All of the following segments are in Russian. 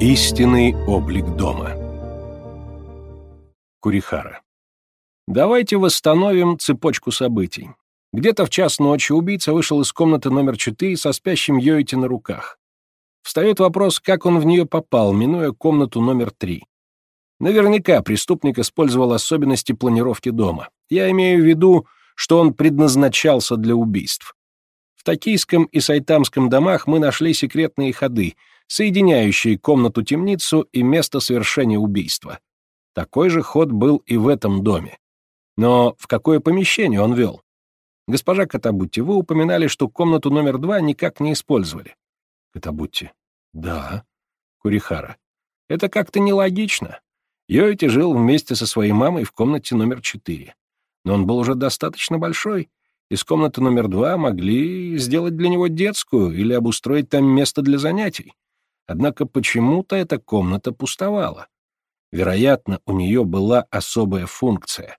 Истинный облик дома Курихара Давайте восстановим цепочку событий. Где-то в час ночи убийца вышел из комнаты номер 4 со спящим Йоити на руках. Встает вопрос, как он в нее попал, минуя комнату номер 3. Наверняка преступник использовал особенности планировки дома. Я имею в виду, что он предназначался для убийств. В Токийском и Сайтамском домах мы нашли секретные ходы — соединяющие комнату-темницу и место совершения убийства. Такой же ход был и в этом доме. Но в какое помещение он вел? Госпожа Катабутти, вы упоминали, что комнату номер два никак не использовали. Катабутти. Да. Курихара. Это как-то нелогично. Йоити жил вместе со своей мамой в комнате номер четыре. Но он был уже достаточно большой. Из комнаты номер два могли сделать для него детскую или обустроить там место для занятий. Однако почему-то эта комната пустовала. Вероятно, у нее была особая функция.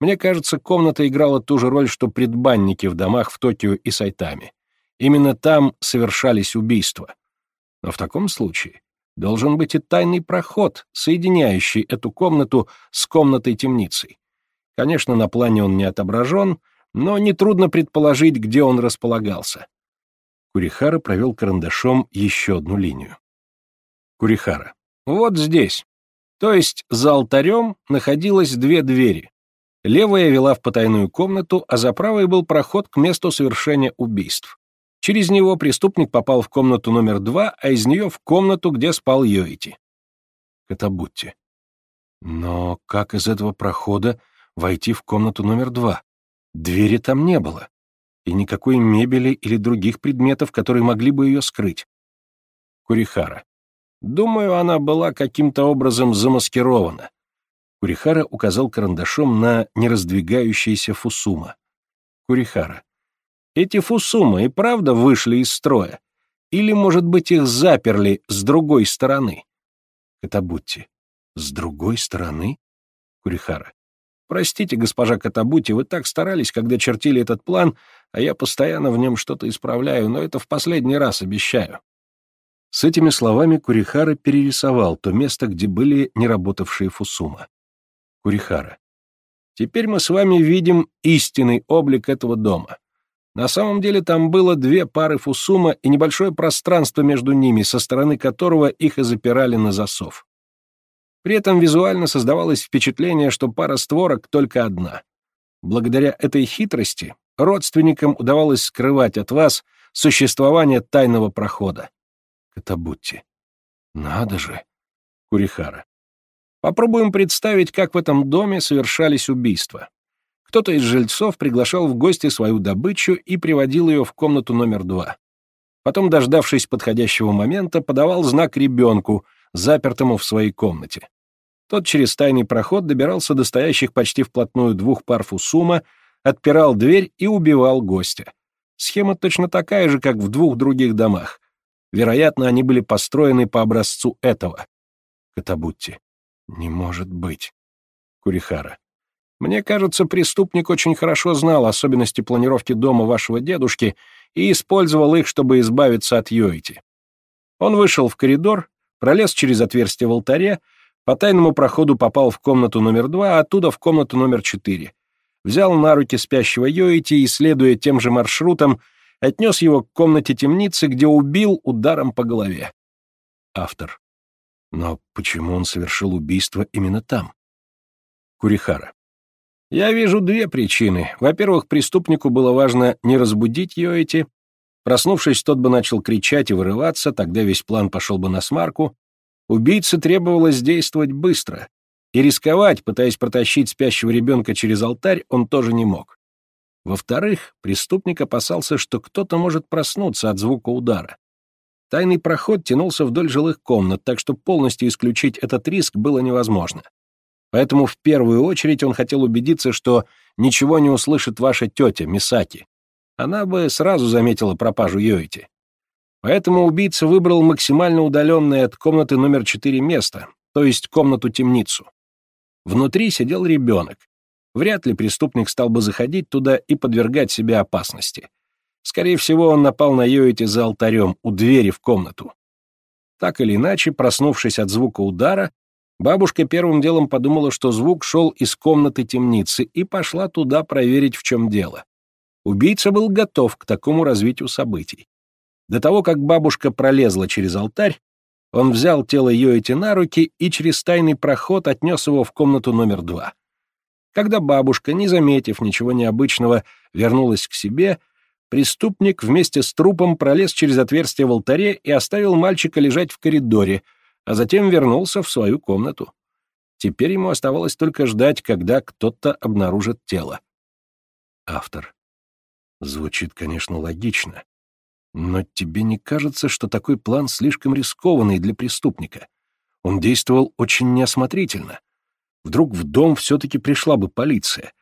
Мне кажется, комната играла ту же роль, что предбанники в домах в Токио и Сайтаме. Именно там совершались убийства. Но в таком случае должен быть и тайный проход, соединяющий эту комнату с комнатой-темницей. Конечно, на плане он не отображен, но нетрудно предположить, где он располагался. Курихара провел карандашом еще одну линию. Курихара. Вот здесь. То есть за алтарем находилось две двери. Левая вела в потайную комнату, а за правой был проход к месту совершения убийств. Через него преступник попал в комнату номер два, а из нее в комнату, где спал Йоити. Катабутти. Но как из этого прохода войти в комнату номер два? Двери там не было и никакой мебели или других предметов, которые могли бы ее скрыть. Курихара. Думаю, она была каким-то образом замаскирована. Курихара указал карандашом на нераздвигающийся фусума. Курихара. Эти фусумы и правда вышли из строя? Или, может быть, их заперли с другой стороны? Катабутти. С другой стороны? Курихара. Простите, госпожа Катабути, вы так старались, когда чертили этот план, а я постоянно в нем что-то исправляю, но это в последний раз обещаю». С этими словами Курихара перерисовал то место, где были неработавшие Фусума. Курихара. «Теперь мы с вами видим истинный облик этого дома. На самом деле там было две пары Фусума и небольшое пространство между ними, со стороны которого их и запирали на засов. При этом визуально создавалось впечатление, что пара створок только одна. Благодаря этой хитрости родственникам удавалось скрывать от вас существование тайного прохода. Катабутти. Надо же. Курихара. Попробуем представить, как в этом доме совершались убийства. Кто-то из жильцов приглашал в гости свою добычу и приводил ее в комнату номер два. Потом, дождавшись подходящего момента, подавал знак ребенку, запертому в своей комнате. Тот через тайный проход добирался до стоящих почти вплотную двух пар фусума, отпирал дверь и убивал гостя. Схема точно такая же, как в двух других домах. Вероятно, они были построены по образцу этого. Катабутти. Не может быть. Курихара. Мне кажется, преступник очень хорошо знал особенности планировки дома вашего дедушки и использовал их, чтобы избавиться от Йоити. Он вышел в коридор, пролез через отверстие в алтаре, по тайному проходу попал в комнату номер два, а оттуда в комнату номер четыре. Взял на руки спящего Йоити и, следуя тем же маршрутом, отнес его к комнате темницы, где убил ударом по голове. Автор. Но почему он совершил убийство именно там? Курихара. Я вижу две причины. Во-первых, преступнику было важно не разбудить Йоити, Проснувшись, тот бы начал кричать и вырываться, тогда весь план пошел бы на смарку. Убийце требовалось действовать быстро. И рисковать, пытаясь протащить спящего ребенка через алтарь, он тоже не мог. Во-вторых, преступник опасался, что кто-то может проснуться от звука удара. Тайный проход тянулся вдоль жилых комнат, так что полностью исключить этот риск было невозможно. Поэтому в первую очередь он хотел убедиться, что ничего не услышит ваша тетя, Мисаки, она бы сразу заметила пропажу Йоити. Поэтому убийца выбрал максимально удаленное от комнаты номер 4 место, то есть комнату-темницу. Внутри сидел ребенок. Вряд ли преступник стал бы заходить туда и подвергать себя опасности. Скорее всего, он напал на Йоити за алтарем, у двери в комнату. Так или иначе, проснувшись от звука удара, бабушка первым делом подумала, что звук шел из комнаты темницы, и пошла туда проверить, в чем дело. Убийца был готов к такому развитию событий. До того, как бабушка пролезла через алтарь, он взял тело Йоэти на руки и через тайный проход отнес его в комнату номер два. Когда бабушка, не заметив ничего необычного, вернулась к себе, преступник вместе с трупом пролез через отверстие в алтаре и оставил мальчика лежать в коридоре, а затем вернулся в свою комнату. Теперь ему оставалось только ждать, когда кто-то обнаружит тело. Автор. Звучит, конечно, логично. Но тебе не кажется, что такой план слишком рискованный для преступника? Он действовал очень неосмотрительно. Вдруг в дом все-таки пришла бы полиция.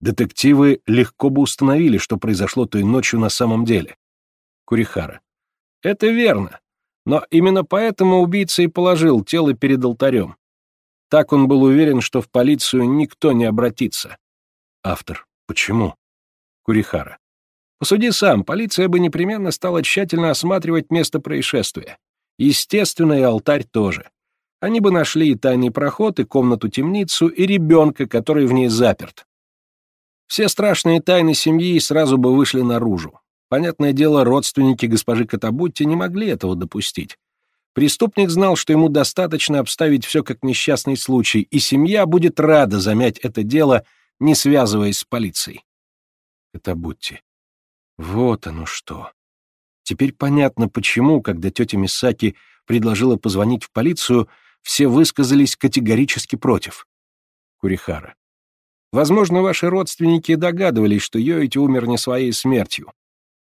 Детективы легко бы установили, что произошло той ночью на самом деле. Курихара. Это верно. Но именно поэтому убийца и положил тело перед алтарем. Так он был уверен, что в полицию никто не обратится. Автор. Почему? Курихара. Посуди сам, полиция бы непременно стала тщательно осматривать место происшествия. Естественно, и алтарь тоже. Они бы нашли и тайный проход, и комнату-темницу, и ребенка, который в ней заперт. Все страшные тайны семьи сразу бы вышли наружу. Понятное дело, родственники госпожи Катабутти не могли этого допустить. Преступник знал, что ему достаточно обставить все как несчастный случай, и семья будет рада замять это дело, не связываясь с полицией. Катабутти. Вот оно что. Теперь понятно, почему, когда тетя Мисаки предложила позвонить в полицию, все высказались категорически против. Курихара. Возможно, ваши родственники догадывались, что Йоити умер не своей смертью,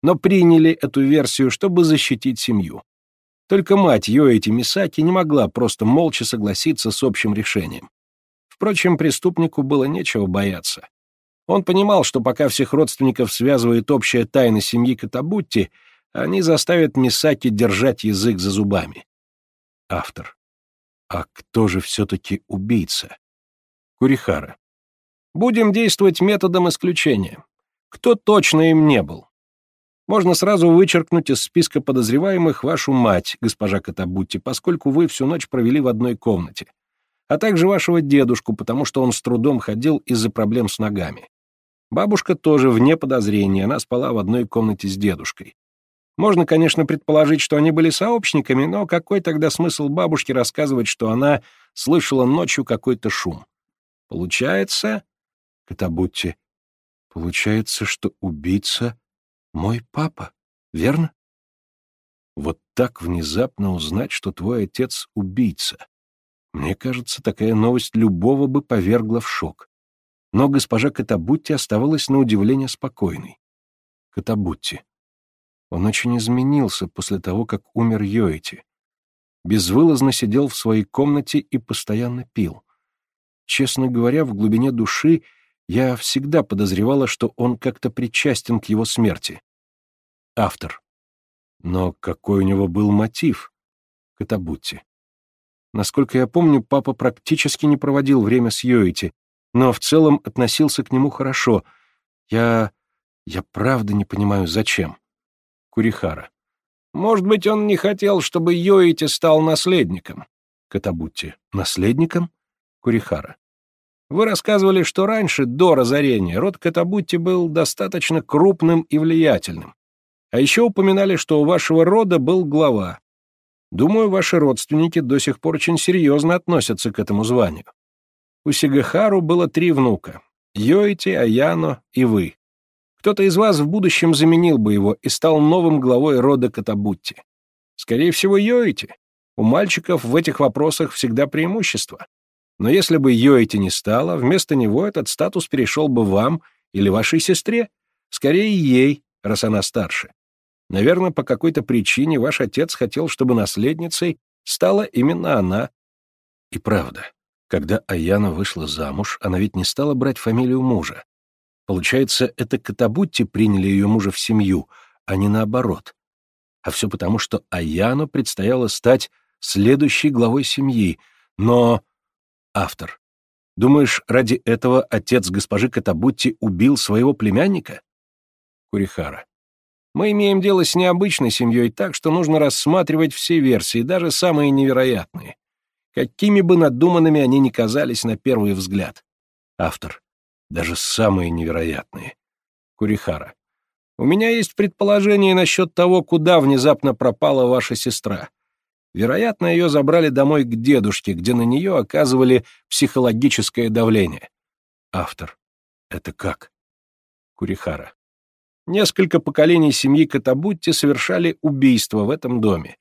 но приняли эту версию, чтобы защитить семью. Только мать Йоити Мисаки не могла просто молча согласиться с общим решением. Впрочем, преступнику было нечего бояться. Он понимал, что пока всех родственников связывает общая тайна семьи Катабутти, они заставят Мисаки держать язык за зубами. Автор. А кто же все-таки убийца? Курихара. Будем действовать методом исключения. Кто точно им не был? Можно сразу вычеркнуть из списка подозреваемых вашу мать, госпожа Катабутти, поскольку вы всю ночь провели в одной комнате, а также вашего дедушку, потому что он с трудом ходил из-за проблем с ногами. Бабушка тоже вне подозрения, она спала в одной комнате с дедушкой. Можно, конечно, предположить, что они были сообщниками, но какой тогда смысл бабушке рассказывать, что она слышала ночью какой-то шум? Получается, Катабутти. Получается, что убийца — мой папа, верно? Вот так внезапно узнать, что твой отец — убийца. Мне кажется, такая новость любого бы повергла в шок. Но госпожа Катабутти оставалась на удивление спокойной. Катабутти. Он очень изменился после того, как умер Йоэти. Безвылазно сидел в своей комнате и постоянно пил. Честно говоря, в глубине души я всегда подозревала, что он как-то причастен к его смерти. Автор. Но какой у него был мотив? Катабутти. Насколько я помню, папа практически не проводил время с Йоити, но в целом относился к нему хорошо. Я... я правда не понимаю, зачем. Курихара. Может быть, он не хотел, чтобы Йоити стал наследником. Катабутти. Наследником? Курихара. Вы рассказывали, что раньше, до разорения, род Катабутти был достаточно крупным и влиятельным. А еще упоминали, что у вашего рода был глава. Думаю, ваши родственники до сих пор очень серьезно относятся к этому званию. У Сигахару было три внука — Йоити, Аяно и вы. Кто-то из вас в будущем заменил бы его и стал новым главой рода Катабутти. Скорее всего, Йоити. У мальчиков в этих вопросах всегда преимущество. Но если бы Йоэти не стало, вместо него этот статус перешел бы вам или вашей сестре. Скорее, ей, раз она старше. Наверное, по какой-то причине ваш отец хотел, чтобы наследницей стала именно она. И правда, когда Аяна вышла замуж, она ведь не стала брать фамилию мужа. Получается, это Катабутти приняли ее мужа в семью, а не наоборот. А все потому, что Аяну предстояло стать следующей главой семьи, но Автор. Думаешь, ради этого отец госпожи Катабутти убил своего племянника? Курихара. Мы имеем дело с необычной семьей, так что нужно рассматривать все версии, даже самые невероятные. Какими бы надуманными они ни казались на первый взгляд. Автор. Даже самые невероятные. Курихара. У меня есть предположение насчет того, куда внезапно пропала ваша сестра. Вероятно, ее забрали домой к дедушке, где на нее оказывали психологическое давление. Автор. Это как? Курихара. Несколько поколений семьи Катабутти совершали убийство в этом доме.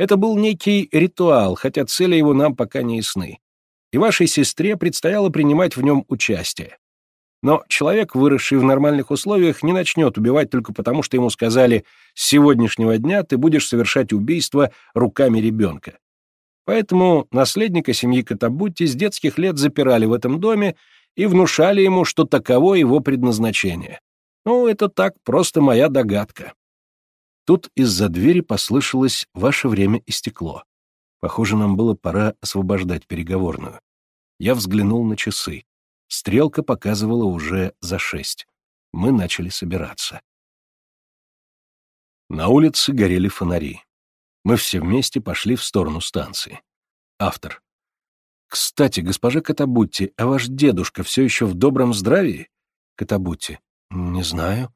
Это был некий ритуал, хотя цели его нам пока не ясны. И вашей сестре предстояло принимать в нем участие. Но человек, выросший в нормальных условиях, не начнет убивать только потому, что ему сказали «с сегодняшнего дня ты будешь совершать убийство руками ребенка». Поэтому наследника семьи Катабутти с детских лет запирали в этом доме и внушали ему, что таково его предназначение. Ну, это так, просто моя догадка. Тут из-за двери послышалось «Ваше время истекло». Похоже, нам было пора освобождать переговорную. Я взглянул на часы. Стрелка показывала уже за шесть. Мы начали собираться. На улице горели фонари. Мы все вместе пошли в сторону станции. Автор. «Кстати, госпожа Катабутти, а ваш дедушка все еще в добром здравии?» Катабутти. «Не знаю.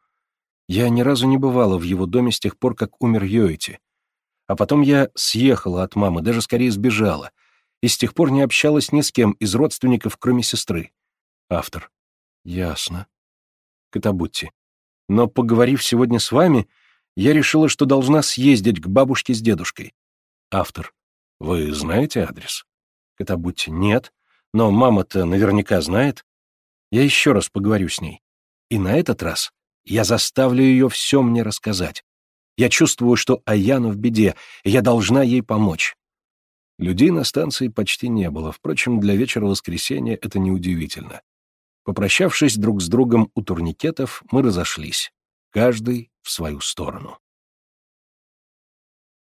Я ни разу не бывала в его доме с тех пор, как умер Йоити. А потом я съехала от мамы, даже скорее сбежала, и с тех пор не общалась ни с кем из родственников, кроме сестры. Автор. Ясно. Катабутти. Но, поговорив сегодня с вами, я решила, что должна съездить к бабушке с дедушкой. Автор. Вы знаете адрес? Катабутти. Нет. Но мама-то наверняка знает. Я еще раз поговорю с ней. И на этот раз я заставлю ее все мне рассказать. Я чувствую, что Аяна в беде, и я должна ей помочь. Людей на станции почти не было, впрочем, для вечера воскресенья это неудивительно. Попрощавшись друг с другом у турникетов, мы разошлись, каждый в свою сторону.